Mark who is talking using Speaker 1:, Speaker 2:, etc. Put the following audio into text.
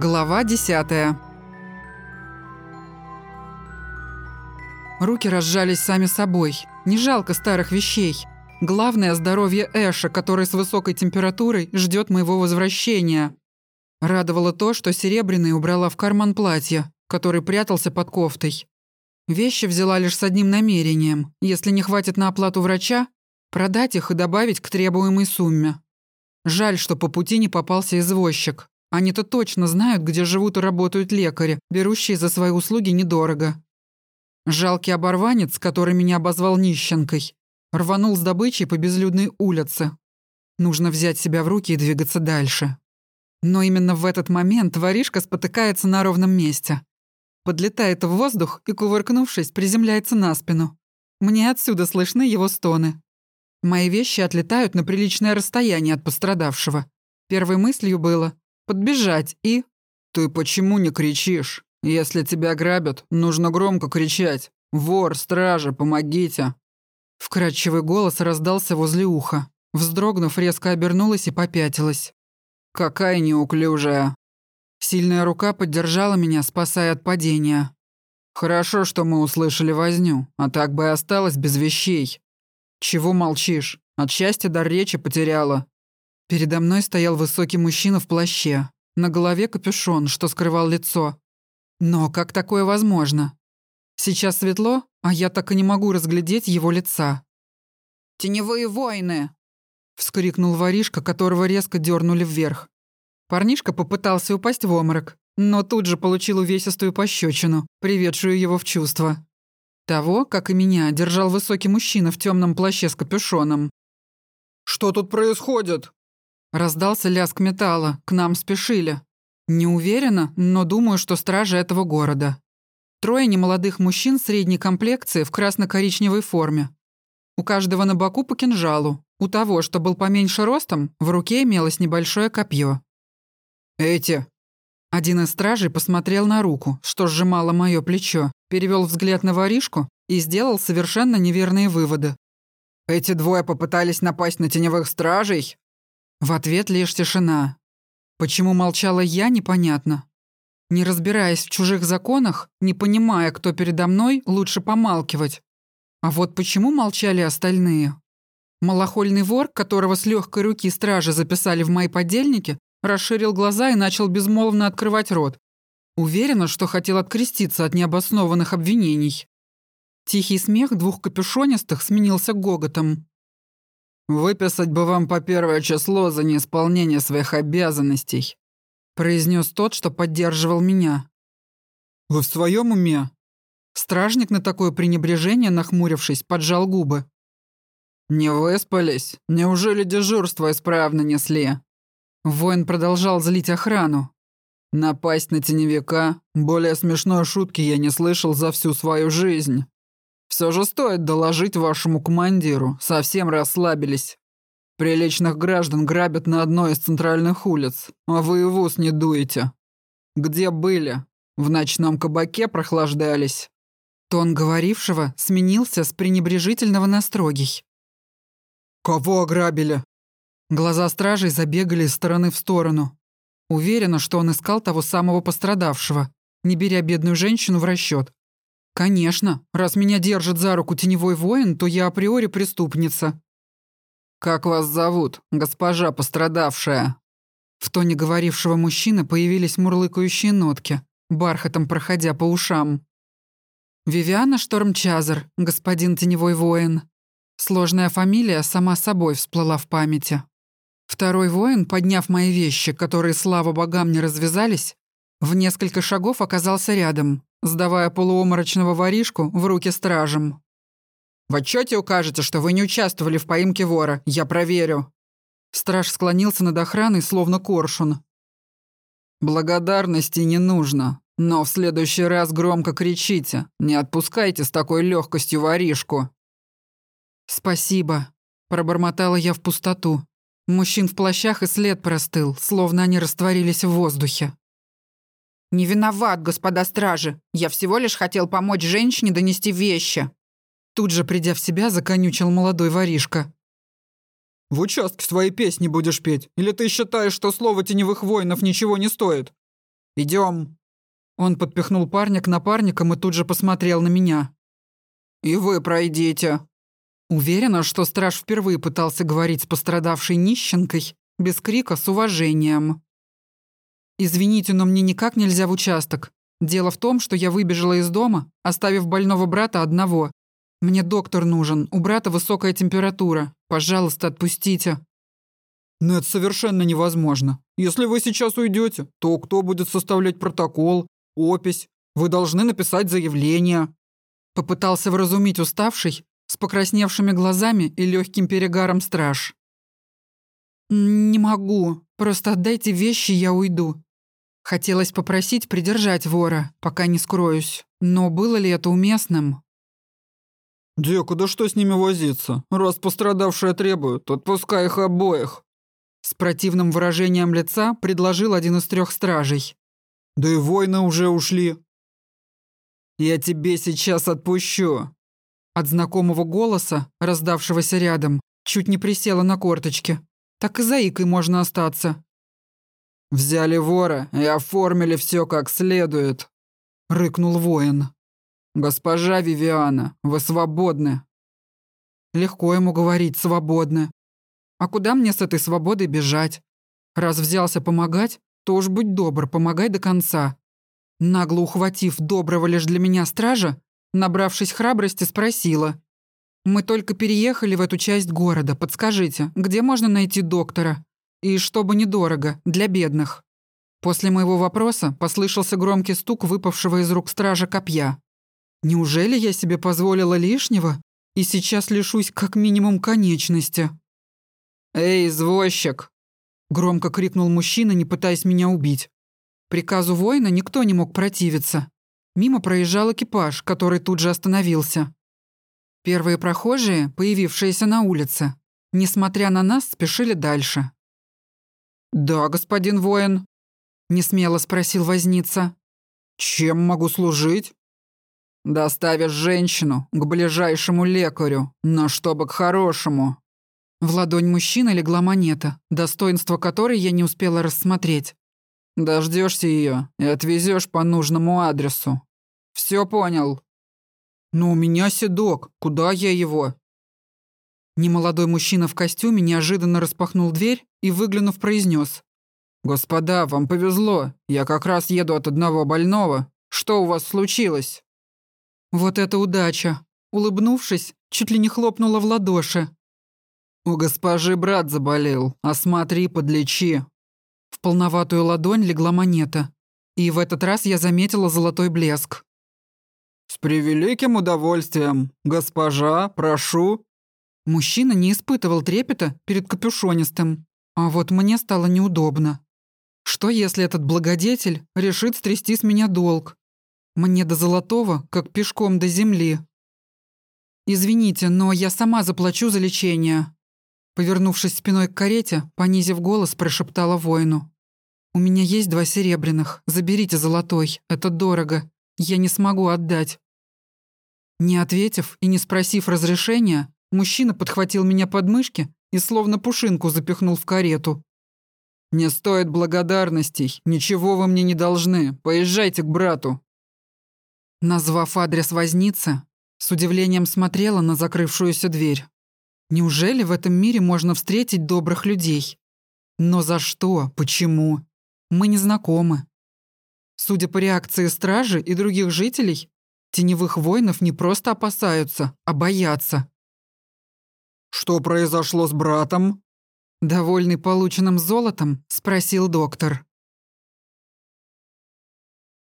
Speaker 1: Глава 10 Руки разжались сами собой. Не жалко старых вещей. Главное – здоровье Эша, который с высокой температурой ждет моего возвращения. Радовало то, что Серебряный убрала в карман платья, который прятался под кофтой. Вещи взяла лишь с одним намерением. Если не хватит на оплату врача, продать их и добавить к требуемой сумме. Жаль, что по пути не попался извозчик. Они-то точно знают, где живут и работают лекари, берущие за свои услуги недорого. Жалкий оборванец, который меня обозвал нищенкой, рванул с добычей по безлюдной улице. Нужно взять себя в руки и двигаться дальше. Но именно в этот момент воришка спотыкается на ровном месте. Подлетает в воздух и, кувыркнувшись, приземляется на спину. Мне отсюда слышны его стоны. Мои вещи отлетают на приличное расстояние от пострадавшего. Первой мыслью было подбежать и...
Speaker 2: «Ты почему не кричишь? Если тебя грабят, нужно громко кричать. Вор, стража, помогите!»
Speaker 1: Вкрадчивый голос раздался возле уха. Вздрогнув, резко обернулась и попятилась.
Speaker 2: «Какая неуклюжая!»
Speaker 1: Сильная рука поддержала меня, спасая от падения.
Speaker 2: «Хорошо, что мы услышали возню, а так бы и осталась без вещей. «Чего молчишь? От счастья дар речи потеряла».
Speaker 1: Передо мной стоял высокий мужчина в плаще. На голове капюшон, что скрывал лицо. Но как такое возможно? Сейчас светло, а я так и не могу разглядеть его лица.
Speaker 3: «Теневые войны!»
Speaker 1: — вскрикнул воришка, которого резко дернули вверх. Парнишка попытался упасть в обморок, но тут же получил увесистую пощечину, приведшую его в чувство. Того, как и меня, держал высокий мужчина в темном плаще с капюшоном.
Speaker 2: «Что тут происходит?»
Speaker 1: Раздался лязг металла, к нам спешили. Не уверена, но думаю, что стражи этого города. Трое немолодых мужчин средней комплекции в красно-коричневой форме. У каждого на боку по кинжалу. У того, что был поменьше ростом, в руке имелось небольшое копье.
Speaker 2: «Эти!»
Speaker 1: Один из стражей посмотрел на руку, что сжимало мое плечо, перевел взгляд на воришку и сделал совершенно неверные выводы.
Speaker 2: «Эти двое попытались напасть на теневых стражей?»
Speaker 1: В ответ лишь тишина. Почему молчала я, непонятно. Не разбираясь в чужих законах, не понимая, кто передо мной, лучше помалкивать. А вот почему молчали остальные? Малохольный вор, которого с легкой руки стражи записали в мои подельники, расширил глаза и начал безмолвно открывать рот, Уверена, что хотел откреститься от необоснованных обвинений. Тихий смех двух капюшонистых сменился гоготом.
Speaker 2: «Выписать бы вам по первое число за неисполнение своих обязанностей»,
Speaker 1: произнес тот, что поддерживал меня.
Speaker 2: «Вы в своем уме?»
Speaker 1: Стражник на такое пренебрежение, нахмурившись, поджал губы.
Speaker 2: «Не выспались? Неужели дежурство исправно несли?»
Speaker 1: Воин продолжал злить охрану.
Speaker 2: Напасть на теневика? Более смешной шутки я не слышал за всю свою жизнь. Все же стоит доложить вашему командиру. Совсем расслабились. Приличных граждан грабят на одной из центральных улиц, а вы и в ус не дуете. Где были? В ночном кабаке прохлаждались?»
Speaker 1: Тон говорившего сменился с пренебрежительного на строгий.
Speaker 2: «Кого ограбили?»
Speaker 1: Глаза стражей забегали из стороны в сторону. Уверена, что он искал того самого пострадавшего, не беря бедную женщину в расчет. Конечно, раз меня держит за руку теневой воин, то я априори преступница.
Speaker 2: «Как вас зовут, госпожа пострадавшая?»
Speaker 1: В тоне говорившего мужчины появились мурлыкающие нотки, бархатом проходя по ушам. «Вивиана Штормчазер, господин теневой воин». Сложная фамилия сама собой всплыла в памяти. Второй воин, подняв мои вещи, которые, слава богам, не развязались, в несколько шагов оказался рядом, сдавая полуоморочного воришку в руки стражам.
Speaker 2: «В отчете укажете, что вы не участвовали в поимке вора. Я проверю».
Speaker 1: Страж склонился над охраной, словно коршун.
Speaker 2: «Благодарности не нужно, но в следующий раз громко кричите. Не отпускайте с такой легкостью воришку».
Speaker 1: «Спасибо», — пробормотала я в пустоту. Мужчин в плащах и след простыл, словно они растворились в воздухе.
Speaker 3: «Не виноват, господа стражи. Я всего лишь хотел помочь женщине донести вещи».
Speaker 1: Тут же, придя в себя, законючил молодой воришка.
Speaker 2: «В участке свои песни будешь петь? Или ты считаешь, что слово теневых воинов ничего не стоит? Идем.
Speaker 1: Он подпихнул парня к напарникам и тут же посмотрел на меня.
Speaker 2: «И вы пройдите».
Speaker 1: Уверена, что страж впервые пытался говорить с пострадавшей нищенкой, без крика, с уважением. «Извините, но мне никак нельзя в участок. Дело в том, что я выбежала из дома, оставив больного брата одного. Мне доктор нужен, у брата высокая температура. Пожалуйста, отпустите».
Speaker 2: «Но это совершенно невозможно. Если вы сейчас уйдете, то кто будет составлять протокол, опись? Вы должны написать заявление».
Speaker 1: Попытался вразумить уставший, с покрасневшими глазами и легким перегаром страж. «Не могу. Просто отдайте вещи, я уйду. Хотелось попросить придержать вора, пока не скроюсь. Но было ли это уместным?»
Speaker 2: «Дека, да что с ними возиться? Раз пострадавшие требуют, отпускай их обоих!»
Speaker 1: С противным выражением лица предложил один из трех стражей.
Speaker 2: «Да и воины уже ушли!» «Я тебе сейчас отпущу!»
Speaker 1: От знакомого голоса, раздавшегося рядом, чуть не присела на корточки. Так и заикой можно остаться.
Speaker 2: «Взяли вора и оформили все как следует», — рыкнул воин. «Госпожа Вивиана, вы свободны».
Speaker 1: Легко ему говорить «свободны». А куда мне с этой свободой бежать? Раз взялся помогать, то уж будь добр, помогай до конца. Нагло ухватив доброго лишь для меня стража, набравшись храбрости, спросила. «Мы только переехали в эту часть города. Подскажите, где можно найти доктора?» И чтобы недорого, для бедных. После моего вопроса послышался громкий стук выпавшего из рук стража копья. Неужели я себе позволила лишнего и сейчас лишусь как минимум конечности?
Speaker 2: «Эй, извозчик!»
Speaker 1: — громко крикнул мужчина, не пытаясь меня убить. Приказу воина никто не мог противиться. Мимо проезжал экипаж, который тут же остановился. Первые прохожие, появившиеся на улице, несмотря на нас, спешили дальше.
Speaker 2: «Да, господин воин», —
Speaker 1: несмело спросил возница.
Speaker 2: «Чем могу служить?» «Доставишь женщину к ближайшему лекарю, но чтобы к хорошему».
Speaker 1: В ладонь мужчины легла монета, достоинство которой я не успела рассмотреть.
Speaker 2: Дождешься ее и отвезешь по нужному адресу. Все понял.
Speaker 1: Но у меня седок, куда я его? Немолодой мужчина в костюме неожиданно распахнул дверь и, выглянув, произнес:
Speaker 2: «Господа, вам повезло. Я как раз еду от одного больного. Что у вас случилось?»
Speaker 1: «Вот это удача!» Улыбнувшись, чуть ли не хлопнула в ладоши.
Speaker 2: «У госпожи брат заболел. Осмотри, подлечи».
Speaker 1: В полноватую ладонь легла монета. И в этот раз я заметила золотой блеск.
Speaker 2: «С превеликим удовольствием. Госпожа, прошу».
Speaker 1: Мужчина не испытывал трепета перед капюшонистым, а вот мне стало неудобно. Что, если этот благодетель решит стрясти с меня долг? Мне до золотого, как пешком до земли. «Извините, но я сама заплачу за лечение». Повернувшись спиной к карете, понизив голос, прошептала воину. «У меня есть два серебряных. Заберите золотой. Это дорого. Я не смогу отдать». Не ответив и не спросив разрешения, Мужчина подхватил меня под мышки и словно пушинку запихнул в карету.
Speaker 2: «Не стоит благодарностей, ничего вы мне не должны, поезжайте к брату».
Speaker 1: Назвав адрес возницы, с удивлением смотрела на закрывшуюся дверь. Неужели в этом мире можно встретить добрых людей? Но за что? Почему? Мы не знакомы. Судя по реакции стражи и других жителей, теневых воинов не просто опасаются, а боятся.
Speaker 2: «Что произошло с братом?»
Speaker 1: Довольный полученным золотом, спросил доктор.